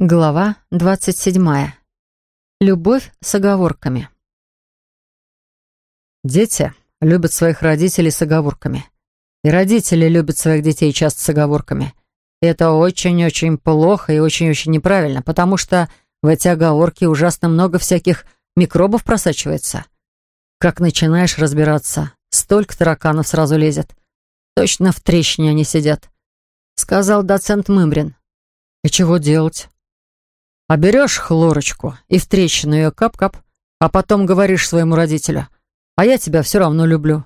Глава 27. Любовь с оговорками. Дети любят своих родителей с оговорками. И родители любят своих детей часто с оговорками. И это очень-очень плохо и очень-очень неправильно, потому что в эти оговорки ужасно много всяких микробов просачивается. Как начинаешь разбираться, столько тараканов сразу лезет. Точно в трещине они сидят. Сказал доцент Мымрин. И чего делать? А берешь хлорочку и в трещину ее кап-кап, а потом говоришь своему родителю, «А я тебя все равно люблю».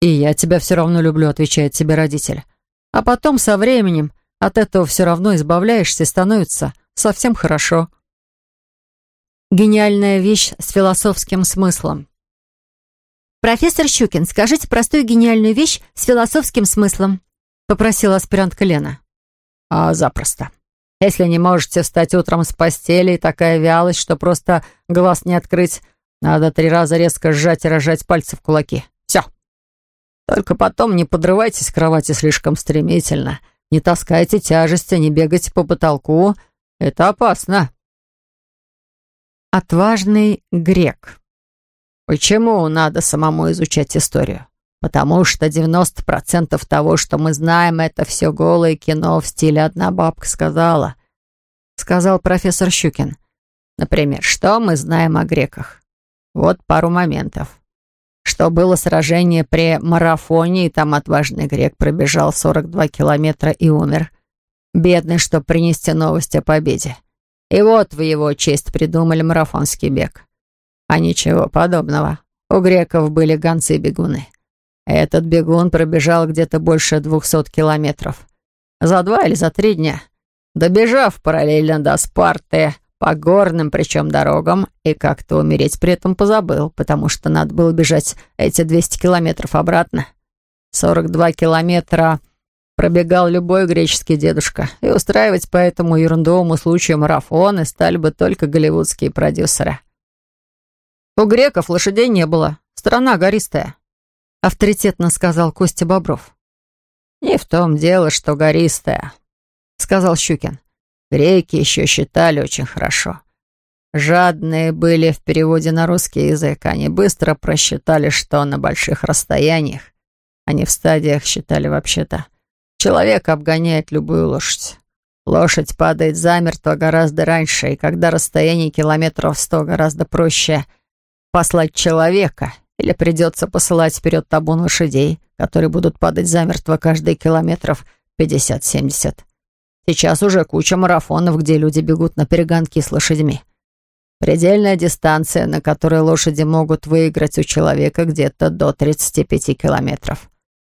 «И я тебя все равно люблю», — отвечает тебе родитель. А потом со временем от этого все равно избавляешься и становится совсем хорошо. Гениальная вещь с философским смыслом. «Профессор Щукин, скажите простую гениальную вещь с философским смыслом», — попросила аспирантка Лена. «А запросто», если не можете встать утром с постели, и такая вялость, что просто глаз не открыть, надо три раза резко сжать и рожать пальцы в кулаки. Все. Только потом не подрывайтесь с кровати слишком стремительно. Не таскайте тяжести, не бегайте по потолку. Это опасно. Отважный грек. Почему надо самому изучать историю? Потому что 90% того, что мы знаем, это все голое кино в стиле «одна бабка сказала», — сказал профессор Щукин. Например, что мы знаем о греках? Вот пару моментов. Что было сражение при марафоне, и там отважный грек пробежал 42 километра и умер. Бедный, чтобы принести новость о победе. И вот в его честь придумали марафонский бег. А ничего подобного. У греков были гонцы-бегуны. Этот бегун пробежал где-то больше двухсот километров. За два или за три дня. Добежав параллельно до Спарты, по горным причем дорогам, и как-то умереть при этом позабыл, потому что надо было бежать эти 200 километров обратно. 42 километра пробегал любой греческий дедушка, и устраивать по этому ерундовому случаю марафоны стали бы только голливудские продюсеры. У греков лошадей не было, страна гористая. — авторитетно сказал Костя Бобров. «Не в том дело, что гористая», — сказал Щукин. «Греки еще считали очень хорошо. Жадные были в переводе на русский язык. Они быстро просчитали, что на больших расстояниях, они в стадиях считали вообще-то, человек обгоняет любую лошадь. Лошадь падает замертво гораздо раньше, и когда расстояние километров сто гораздо проще послать человека, или придется посылать вперед табун лошадей, которые будут падать замертво каждые километров 50-70. Сейчас уже куча марафонов, где люди бегут на перегонки с лошадьми. Предельная дистанция, на которой лошади могут выиграть у человека где-то до 35 километров.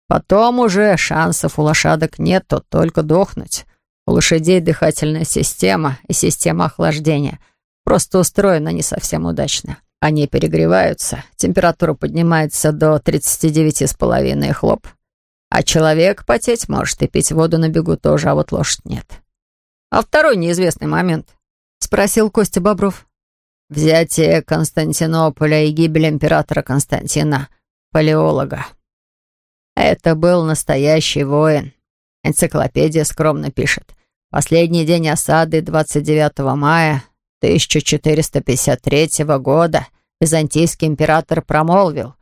Потом уже шансов у лошадок нет, то только дохнуть. У лошадей дыхательная система и система охлаждения просто устроена не совсем удачно. Они перегреваются, температура поднимается до 39,5 хлоп. А человек потеть может и пить воду на бегу тоже, а вот лошадь нет. А второй неизвестный момент, спросил Костя Бобров. Взятие Константинополя и гибель императора Константина, палеолога. Это был настоящий воин. Энциклопедия скромно пишет. Последний день осады 29 мая 1453 года византийский император промолвил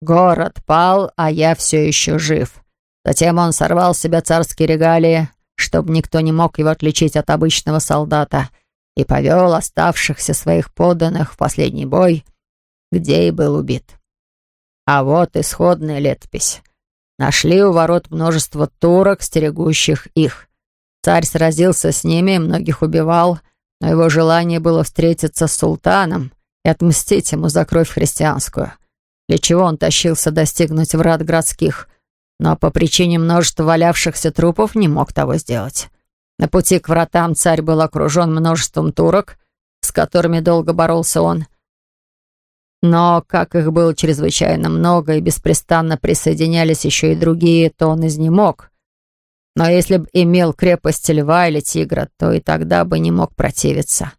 «Город пал, а я все еще жив». Затем он сорвал с себя царские регалии, чтобы никто не мог его отличить от обычного солдата, и повел оставшихся своих подданных в последний бой, где и был убит. А вот исходная летопись. Нашли у ворот множество турок, стерегущих их. Царь сразился с ними, многих убивал, но его желание было встретиться с султаном и отмстить ему за кровь христианскую, для чего он тащился достигнуть врат городских, но по причине множества валявшихся трупов не мог того сделать. На пути к вратам царь был окружен множеством турок, с которыми долго боролся он. Но, как их было чрезвычайно много и беспрестанно присоединялись еще и другие, то он изнемог, но если б имел крепость льва или тигра, то и тогда бы не мог противиться.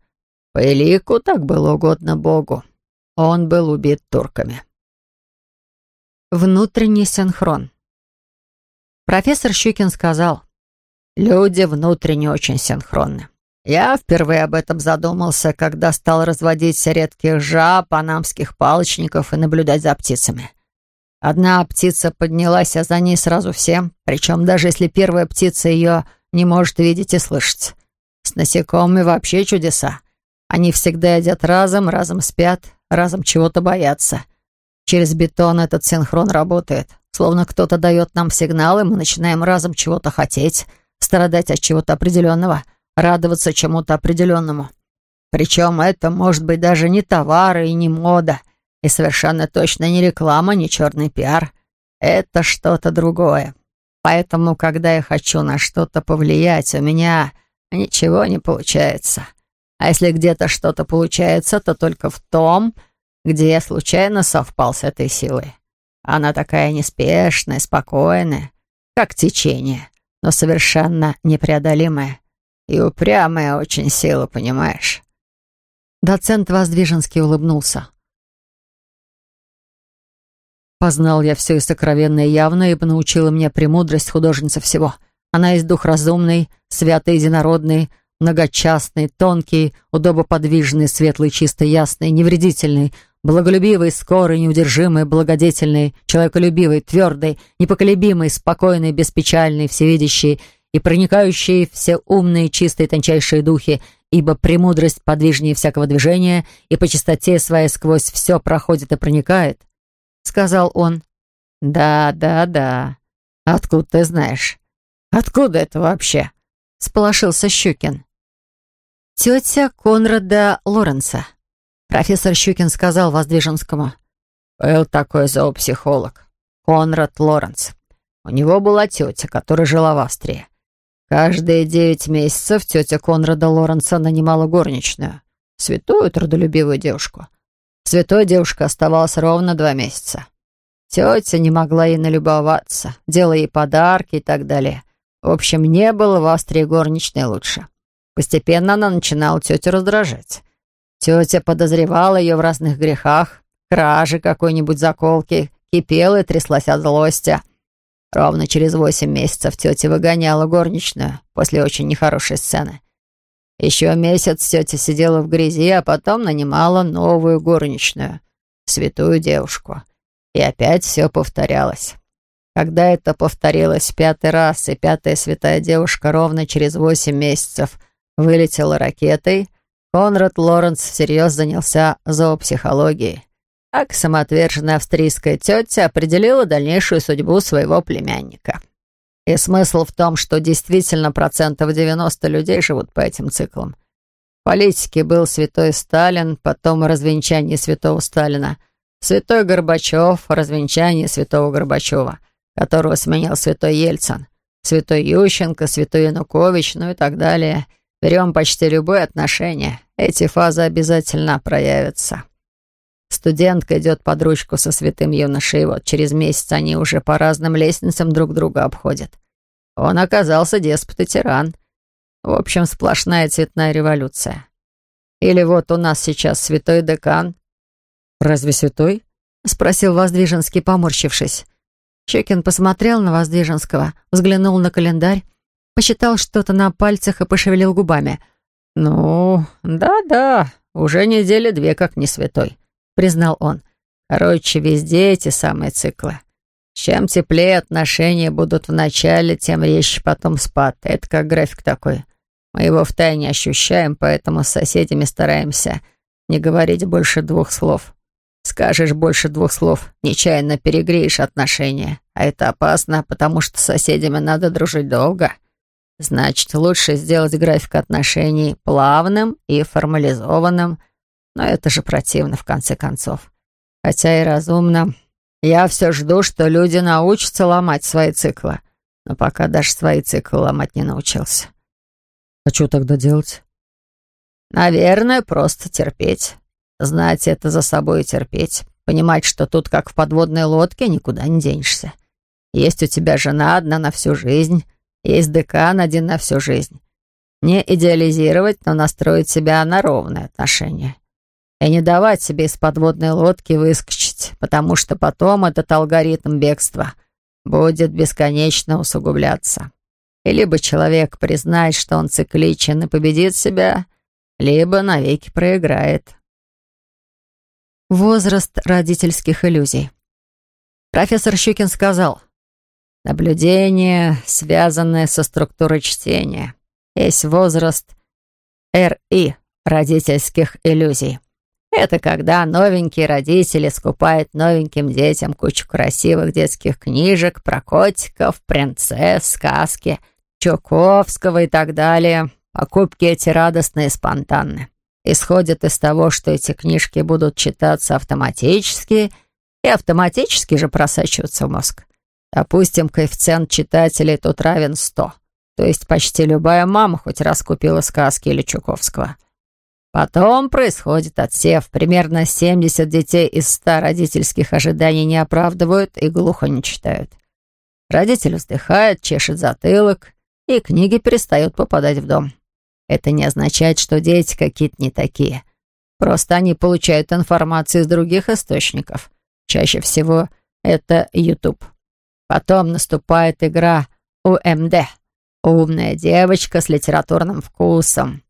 По Илику так было угодно Богу. Он был убит турками. Внутренний синхрон. Профессор Щукин сказал, «Люди внутренне очень синхронны. Я впервые об этом задумался, когда стал разводить редких жаб, панамских палочников и наблюдать за птицами. Одна птица поднялась, а за ней сразу все, причем даже если первая птица ее не может видеть и слышать. С насекомыми вообще чудеса. Они всегда едят разом, разом спят, разом чего-то боятся. Через бетон этот синхрон работает. Словно кто-то дает нам сигнал, и мы начинаем разом чего-то хотеть, страдать от чего-то определенного, радоваться чему-то определенному. Причем это может быть даже не товары и не мода — и совершенно точно не реклама, не черный пиар. Это что-то другое. Поэтому, когда я хочу на что-то повлиять, у меня ничего не получается. А если где-то что-то получается, то только в том, где я случайно совпал с этой силой. Она такая неспешная, спокойная, как течение, но совершенно непреодолимая и упрямая очень сила, понимаешь?» Доцент Воздвиженский улыбнулся. Познал я все и сокровенное явно, ибо научила меня премудрость художница всего. Она есть дух разумный, святый, единородный, многочастный, тонкий, удобоподвижный, светлый, чистый, ясный, невредительный, благолюбивый, скорый, неудержимый, благодетельный, человеколюбивый, твердый, непоколебимый, спокойный, беспечальный, всевидящий и проникающий все умные, чистые, тончайшие духи, ибо премудрость подвижнее всякого движения и по чистоте своей сквозь все проходит и проникает. — сказал он. «Да, да, да. Откуда ты знаешь? Откуда это вообще?» — сполошился Щукин. «Тетя Конрада Лоренса», — профессор Щукин сказал Воздвиженскому. «Был такой зоопсихолог, Конрад Лоренс. У него была тетя, которая жила в Австрии. Каждые девять месяцев тетя Конрада Лоренса нанимала горничную, святую трудолюбивую девушку. Святой девушка оставалась ровно два месяца. Тетя не могла ей налюбоваться, делая ей подарки и так далее. В общем, не было в Австрии горничной лучше. Постепенно она начинала тетю раздражать. Тетя подозревала ее в разных грехах, краже какой-нибудь заколки, кипела и тряслась от злости. Ровно через восемь месяцев тетя выгоняла горничную после очень нехорошей сцены. Еще месяц тетя сидела в грязи, а потом нанимала новую горничную, святую девушку. И опять все повторялось. Когда это повторилось пятый раз, и пятая святая девушка ровно через восемь месяцев вылетела ракетой, Конрад Лоренс всерьез занялся зоопсихологией. Так самоотверженная австрийская тетя определила дальнейшую судьбу своего племянника. И смысл в том, что действительно процентов 90 людей живут по этим циклам. В политике был святой Сталин, потом развенчание святого Сталина, святой Горбачев, развенчание святого Горбачева, которого сменил святой Ельцин, святой Ющенко, святой Янукович, ну и так далее. Берем почти любые отношения. Эти фазы обязательно проявятся. Студентка идет под ручку со святым юношей, и вот через месяц они уже по разным лестницам друг друга обходят. Он оказался деспот и тиран. В общем, сплошная цветная революция. Или вот у нас сейчас святой декан. «Разве святой?» — спросил Воздвиженский, поморщившись. Щекин посмотрел на Воздвиженского, взглянул на календарь, посчитал что-то на пальцах и пошевелил губами. «Ну, да-да, уже недели две как не святой признал он. Короче, везде эти самые циклы. Чем теплее отношения будут в начале, тем резче потом спад. Это как график такой. Мы его втайне ощущаем, поэтому с соседями стараемся не говорить больше двух слов. Скажешь больше двух слов, нечаянно перегреешь отношения. А это опасно, потому что с соседями надо дружить долго. Значит, лучше сделать график отношений плавным и формализованным – но это же противно, в конце концов. Хотя и разумно. Я все жду, что люди научатся ломать свои циклы. Но пока даже свои циклы ломать не научился. А что тогда делать? Наверное, просто терпеть. Знать это за собой и терпеть. Понимать, что тут, как в подводной лодке, никуда не денешься. Есть у тебя жена одна на всю жизнь, есть декан один на всю жизнь. Не идеализировать, но настроить себя на ровные отношения и не давать себе из подводной лодки выскочить, потому что потом этот алгоритм бегства будет бесконечно усугубляться. И либо человек признает, что он цикличен и победит себя, либо навеки проиграет. Возраст родительских иллюзий. Профессор Щукин сказал, наблюдение, связанное со структурой чтения, есть возраст РИ, родительских иллюзий. Это когда новенькие родители скупают новеньким детям кучу красивых детских книжек про котиков, принцесс, сказки, Чуковского и так далее. Покупки эти радостные и спонтанны. Исходят из того, что эти книжки будут читаться автоматически и автоматически же просачиваться в мозг. Допустим, коэффициент читателей тут равен 100. То есть почти любая мама хоть раз купила сказки или Чуковского. Потом происходит отсев. Примерно 70 детей из 100 родительских ожиданий не оправдывают и глухо не читают. Родитель вздыхает, чешет затылок, и книги перестают попадать в дом. Это не означает, что дети какие-то не такие. Просто они получают информацию из других источников. Чаще всего это YouTube. Потом наступает игра УМД. Умная девочка с литературным вкусом.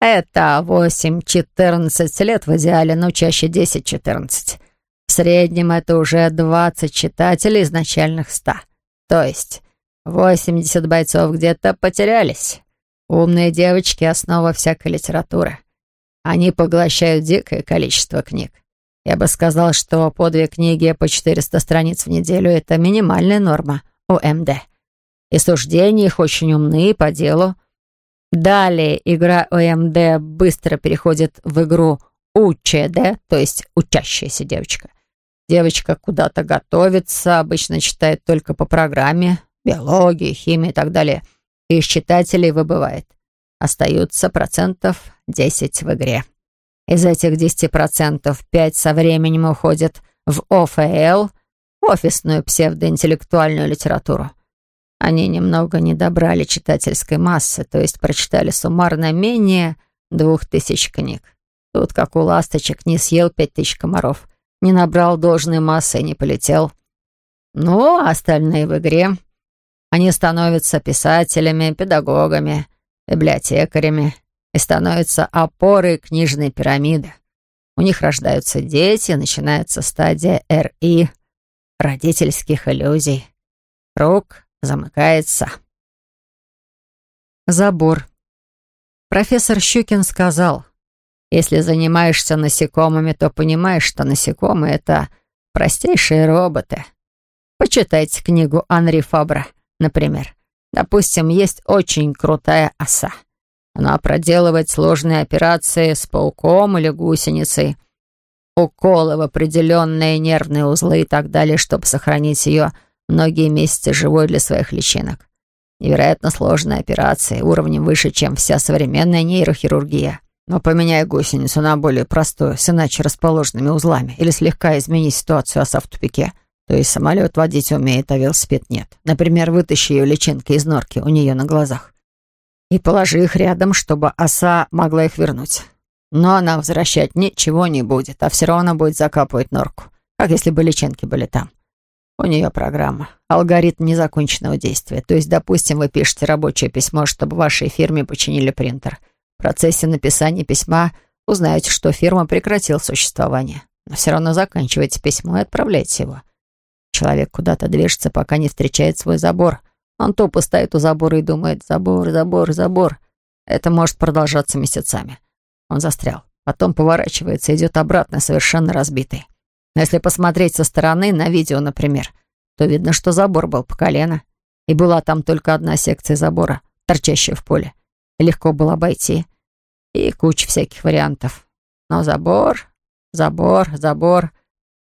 Это 8-14 лет в идеале, но чаще 10-14. В среднем это уже 20 читателей из начальных 100. То есть 80 бойцов где-то потерялись. Умные девочки — основа всякой литературы. Они поглощают дикое количество книг. Я бы сказал, что по две книги по 400 страниц в неделю — это минимальная норма УМД. И суждения их очень умные по делу — Далее игра ОМД быстро переходит в игру УЧД, то есть учащаяся девочка. Девочка куда-то готовится, обычно читает только по программе, биологии, химии и так далее. И из читателей выбывает. Остаются процентов 10 в игре. Из этих 10% 5 со временем уходят в ОФЛ, офисную псевдоинтеллектуальную литературу. Они немного не добрали читательской массы, то есть прочитали суммарно менее двух тысяч книг. Тут, как у ласточек, не съел пять тысяч комаров, не набрал должной массы и не полетел. Ну, а остальные в игре. Они становятся писателями, педагогами, библиотекарями и становятся опорой книжной пирамиды. У них рождаются дети, начинается стадия РИ, родительских иллюзий. Круг замыкается. Забор. Профессор Щукин сказал, если занимаешься насекомыми, то понимаешь, что насекомые — это простейшие роботы. Почитайте книгу Анри Фабра, например. Допустим, есть очень крутая оса. Она проделывает сложные операции с пауком или гусеницей, уколы в определенные нервные узлы и так далее, чтобы сохранить ее многие месяцы живой для своих личинок. Невероятно сложная операция, уровнем выше, чем вся современная нейрохирургия. Но поменяй гусеницу на более простую, с иначе расположенными узлами, или слегка измени ситуацию оса в тупике. То есть самолет водить умеет, а велосипед нет. Например, вытащи ее личинки из норки у нее на глазах. И положи их рядом, чтобы оса могла их вернуть. Но она возвращать ничего не будет, а все равно будет закапывать норку, как если бы личинки были там. У нее программа. Алгоритм незаконченного действия. То есть, допустим, вы пишете рабочее письмо, чтобы вашей фирме починили принтер. В процессе написания письма узнаете, что фирма прекратила существование. Но все равно заканчиваете письмо и отправляете его. Человек куда-то движется, пока не встречает свой забор. Он тупо стоит у забора и думает «забор, забор, забор». Это может продолжаться месяцами. Он застрял. Потом поворачивается и идет обратно, совершенно разбитый. Но если посмотреть со стороны, на видео, например, то видно, что забор был по колено. И была там только одна секция забора, торчащая в поле. легко было обойти. И куча всяких вариантов. Но забор, забор, забор.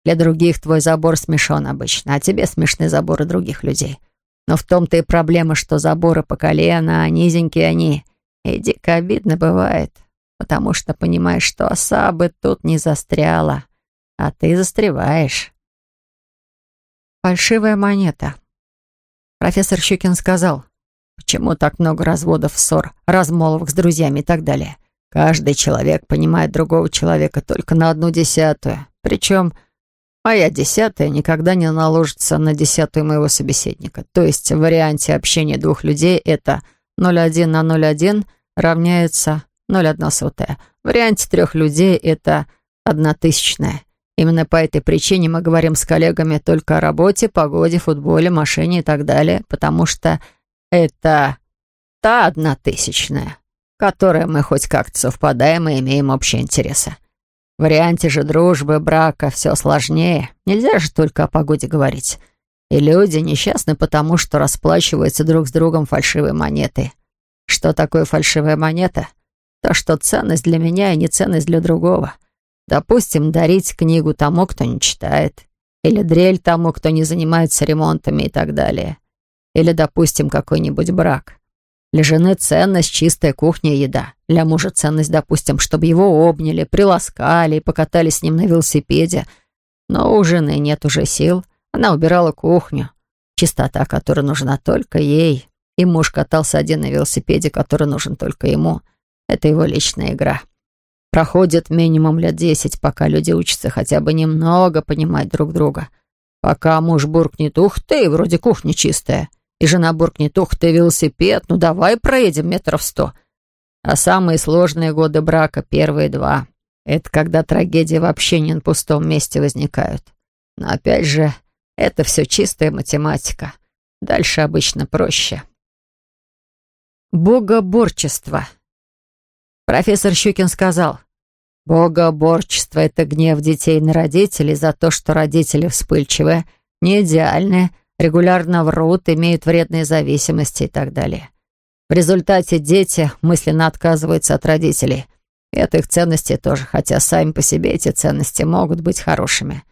Для других твой забор смешон обычно, а тебе смешны заборы других людей. Но в том-то и проблема, что заборы по колено, а низенькие они. И дико обидно бывает, потому что понимаешь, что оса бы тут не застряла а ты застреваешь. Фальшивая монета. Профессор Щукин сказал, почему так много разводов, ссор, размолвок с друзьями и так далее. Каждый человек понимает другого человека только на одну десятую. Причем Моя десятая никогда не наложится на десятую моего собеседника. То есть в варианте общения двух людей это 0,1 на 0,1 равняется 0,1 сотая. В варианте трех людей это одна тысячная. Именно по этой причине мы говорим с коллегами только о работе, погоде, футболе, машине и так далее, потому что это та одна тысячная, которой мы хоть как-то совпадаем и имеем общие интересы. Варианте же дружбы, брака все сложнее. Нельзя же только о погоде говорить. И люди несчастны потому, что расплачиваются друг с другом фальшивой монетой. Что такое фальшивая монета? То, что ценность для меня и не ценность для другого. Допустим, дарить книгу тому, кто не читает. Или дрель тому, кто не занимается ремонтами и так далее. Или, допустим, какой-нибудь брак. Для жены ценность чистая кухня и еда. Для мужа ценность, допустим, чтобы его обняли, приласкали и покатались с ним на велосипеде. Но у жены нет уже сил. Она убирала кухню. Чистота, которая нужна только ей. И муж катался один на велосипеде, который нужен только ему. Это его личная игра. Проходит минимум лет десять, пока люди учатся хотя бы немного понимать друг друга. Пока муж буркнет «Ух ты, вроде кухня чистая», и жена буркнет «Ух ты, велосипед, ну давай проедем метров сто». А самые сложные годы брака, первые два, это когда трагедии вообще не на пустом месте возникают. Но опять же, это все чистая математика. Дальше обычно проще. Богоборчество. Профессор Щукин сказал, «Богоборчество — это гнев детей на родителей за то, что родители вспыльчивые, не идеальные, регулярно врут, имеют вредные зависимости и так далее. В результате дети мысленно отказываются от родителей. И от их ценностей тоже, хотя сами по себе эти ценности могут быть хорошими.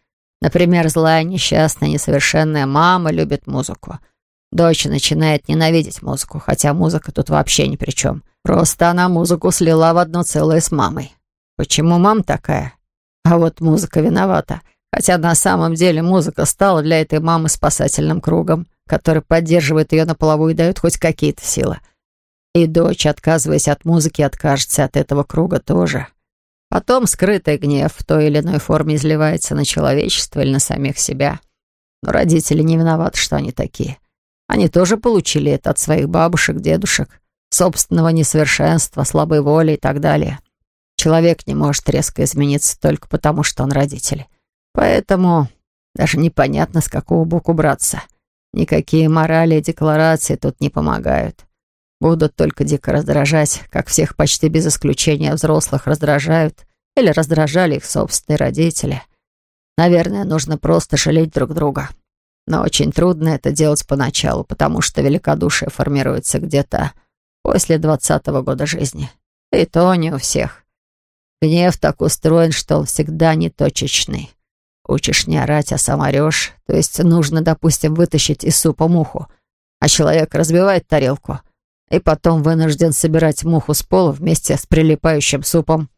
Например, злая, несчастная, несовершенная мама любит музыку. Дочь начинает ненавидеть музыку, хотя музыка тут вообще ни при чем. Просто она музыку слила в одно целое с мамой. Почему мама такая? А вот музыка виновата. Хотя на самом деле музыка стала для этой мамы спасательным кругом, который поддерживает ее на плаву и дает хоть какие-то силы. И дочь, отказываясь от музыки, откажется от этого круга тоже. Потом скрытый гнев в той или иной форме изливается на человечество или на самих себя. Но родители не виноваты, что они такие. Они тоже получили это от своих бабушек, дедушек, собственного несовершенства, слабой воли и так далее. Человек не может резко измениться только потому, что он родитель. Поэтому даже непонятно, с какого боку браться. Никакие морали и декларации тут не помогают. Будут только дико раздражать, как всех почти без исключения взрослых раздражают или раздражали их собственные родители. Наверное, нужно просто жалеть друг друга. Но очень трудно это делать поначалу, потому что великодушие формируется где-то после двадцатого года жизни. И то не у всех. Гнев так устроен, что он всегда неточечный. Учишь не орать, а сам орешь. То есть нужно, допустим, вытащить из супа муху, а человек разбивает тарелку и потом вынужден собирать муху с пола вместе с прилипающим супом.